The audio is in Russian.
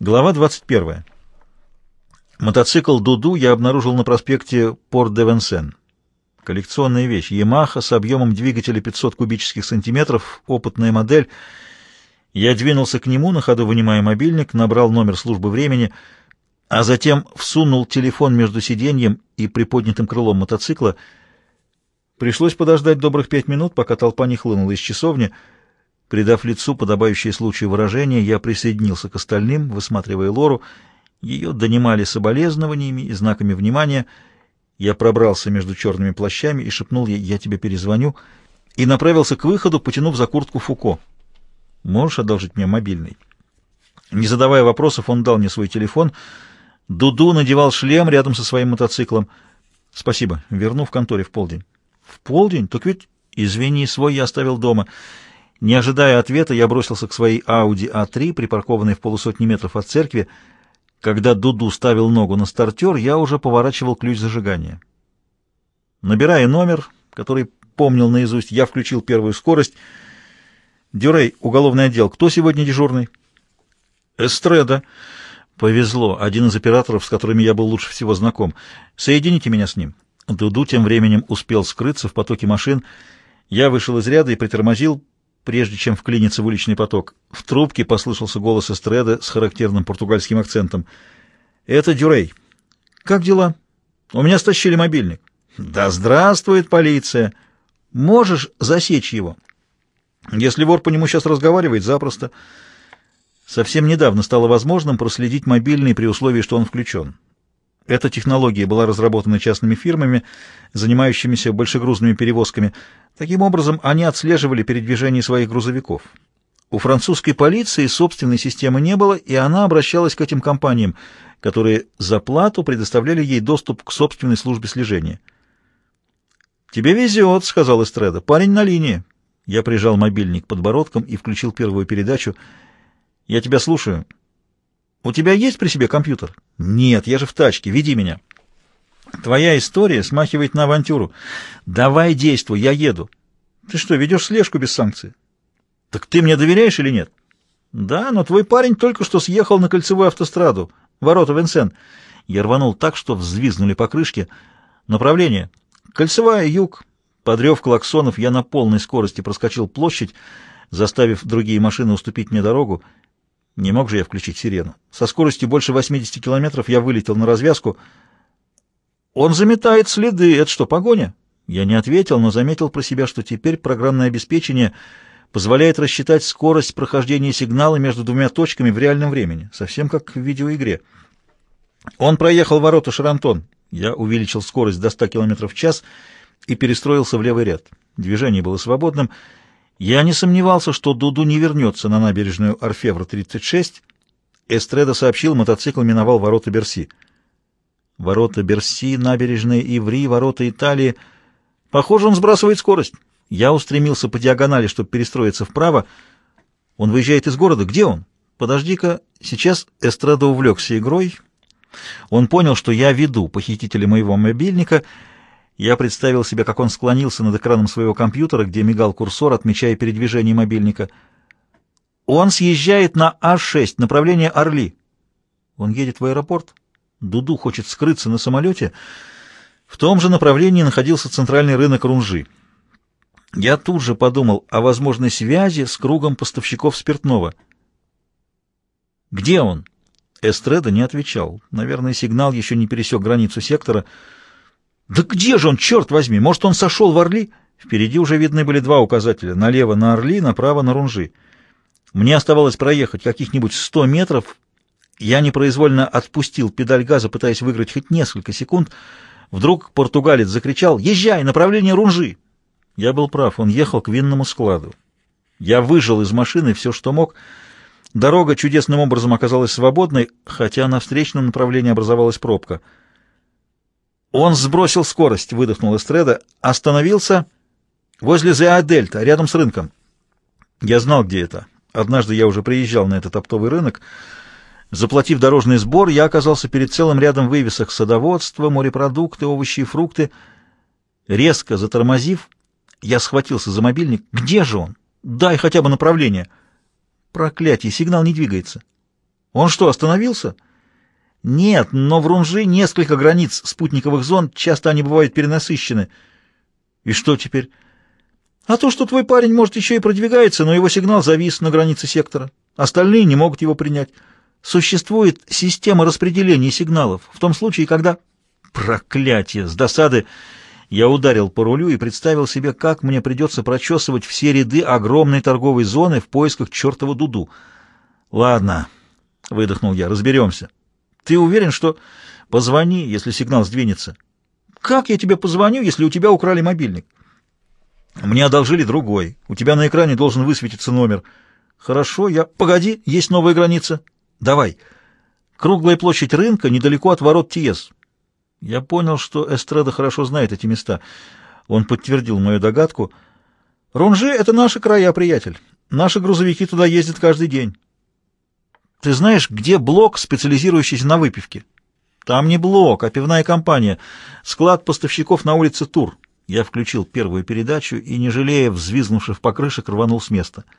Глава 21. Мотоцикл «Дуду» я обнаружил на проспекте Порт-де-Венсен. Коллекционная вещь. Ямаха с объемом двигателя 500 кубических сантиметров, опытная модель. Я двинулся к нему, на ходу вынимая мобильник, набрал номер службы времени, а затем всунул телефон между сиденьем и приподнятым крылом мотоцикла. Пришлось подождать добрых пять минут, пока толпа не хлынула из часовни — Придав лицу подобающее случаю выражение, я присоединился к остальным, высматривая Лору. Ее донимали соболезнованиями и знаками внимания. Я пробрался между черными плащами и шепнул ей «Я тебе перезвоню» и направился к выходу, потянув за куртку Фуко. «Можешь одолжить мне мобильный?» Не задавая вопросов, он дал мне свой телефон. Дуду надевал шлем рядом со своим мотоциклом. «Спасибо. Верну в конторе в полдень». «В полдень? Так ведь...» «Извини, свой я оставил дома». Не ожидая ответа, я бросился к своей Audi A3, припаркованной в полусотни метров от церкви. Когда Дуду ставил ногу на стартер, я уже поворачивал ключ зажигания. Набирая номер, который помнил наизусть, я включил первую скорость. «Дюрей, уголовный отдел. Кто сегодня дежурный?» «Эстреда». «Повезло. Один из операторов, с которыми я был лучше всего знаком. Соедините меня с ним». Дуду тем временем успел скрыться в потоке машин. Я вышел из ряда и притормозил, прежде чем вклиниться в уличный поток. В трубке послышался голос Эстреда с характерным португальским акцентом. «Это Дюрей. Как дела? У меня стащили мобильник». «Да здравствует полиция! Можешь засечь его?» «Если вор по нему сейчас разговаривает, запросто». Совсем недавно стало возможным проследить мобильный при условии, что он включен. Эта технология была разработана частными фирмами, занимающимися большегрузными перевозками. Таким образом, они отслеживали передвижение своих грузовиков. У французской полиции собственной системы не было, и она обращалась к этим компаниям, которые за плату предоставляли ей доступ к собственной службе слежения. «Тебе везет», — сказал Эстреда. «Парень на линии». Я прижал мобильник подбородком и включил первую передачу. «Я тебя слушаю». У тебя есть при себе компьютер? Нет, я же в тачке. Веди меня. Твоя история смахивает на авантюру. Давай действуй, я еду. Ты что, ведешь слежку без санкций? Так ты мне доверяешь или нет? Да, но твой парень только что съехал на кольцевую автостраду. Ворота Венсен. Я рванул так, что взвизгнули покрышки. Направление. Кольцевая, юг. Подрев клаксонов, я на полной скорости проскочил площадь, заставив другие машины уступить мне дорогу. Не мог же я включить сирену. Со скоростью больше 80 километров я вылетел на развязку. Он заметает следы. Это что, погоня? Я не ответил, но заметил про себя, что теперь программное обеспечение позволяет рассчитать скорость прохождения сигнала между двумя точками в реальном времени, совсем как в видеоигре. Он проехал ворота Шарантон. Я увеличил скорость до 100 км в час и перестроился в левый ряд. Движение было свободным, я не сомневался, что Дуду не вернется на набережную Орфевра-36. Эстреда сообщил, мотоцикл миновал ворота Берси. Ворота Берси, набережная Иври, ворота Италии. Похоже, он сбрасывает скорость. Я устремился по диагонали, чтобы перестроиться вправо. Он выезжает из города. Где он? Подожди-ка. Сейчас Эстреда увлекся игрой. Он понял, что я веду похитителя моего мобильника — я представил себе, как он склонился над экраном своего компьютера, где мигал курсор, отмечая передвижение мобильника. Он съезжает на А6, направление Орли. Он едет в аэропорт. Дуду хочет скрыться на самолете. В том же направлении находился центральный рынок Рунжи. Я тут же подумал о возможной связи с кругом поставщиков спиртного. «Где он?» Эстреда не отвечал. Наверное, сигнал еще не пересек границу сектора — да где же он, черт возьми? Может, он сошел в Орли? Впереди уже видны были два указателя. Налево на Орли, направо на Рунжи. Мне оставалось проехать каких-нибудь сто метров. Я непроизвольно отпустил педаль газа, пытаясь выиграть хоть несколько секунд. Вдруг португалец закричал «Езжай! Направление Рунжи!» Я был прав, он ехал к винному складу. Я выжил из машины все, что мог. Дорога чудесным образом оказалась свободной, хотя на встречном направлении образовалась пробка — он сбросил скорость, выдохнул Эстреда, остановился возле Зеадельта, рядом с рынком. Я знал, где это. Однажды я уже приезжал на этот оптовый рынок. Заплатив дорожный сбор, я оказался перед целым рядом вывесок садоводства, морепродукты, овощи и фрукты. Резко затормозив, я схватился за мобильник. Где же он? Дай хотя бы направление. Проклятие, сигнал не двигается. Он что, остановился? Нет, но в Рунжи несколько границ спутниковых зон, часто они бывают перенасыщены. И что теперь? А то, что твой парень, может, еще и продвигается, но его сигнал завис на границе сектора. Остальные не могут его принять. Существует система распределения сигналов. В том случае, когда... Проклятие! С досады я ударил по рулю и представил себе, как мне придется прочесывать все ряды огромной торговой зоны в поисках чертова Дуду. «Ладно», — выдохнул я, — «разберемся. Ты уверен, что...» «Позвони, если сигнал сдвинется». «Как я тебе позвоню, если у тебя украли мобильник?» «Мне одолжили другой. У тебя на экране должен высветиться номер». «Хорошо, я...» «Погоди, есть новая граница». «Давай». «Круглая площадь рынка недалеко от ворот Тиес». Я понял, что Эстреда хорошо знает эти места. Он подтвердил мою догадку. «Рунжи — это наши края, приятель. Наши грузовики туда ездят каждый день». «Ты знаешь, где блок, специализирующийся на выпивке?» «Там не блок, а пивная компания. Склад поставщиков на улице Тур». Я включил первую передачу и, не жалея взвизгнувших покрышек, рванул с места —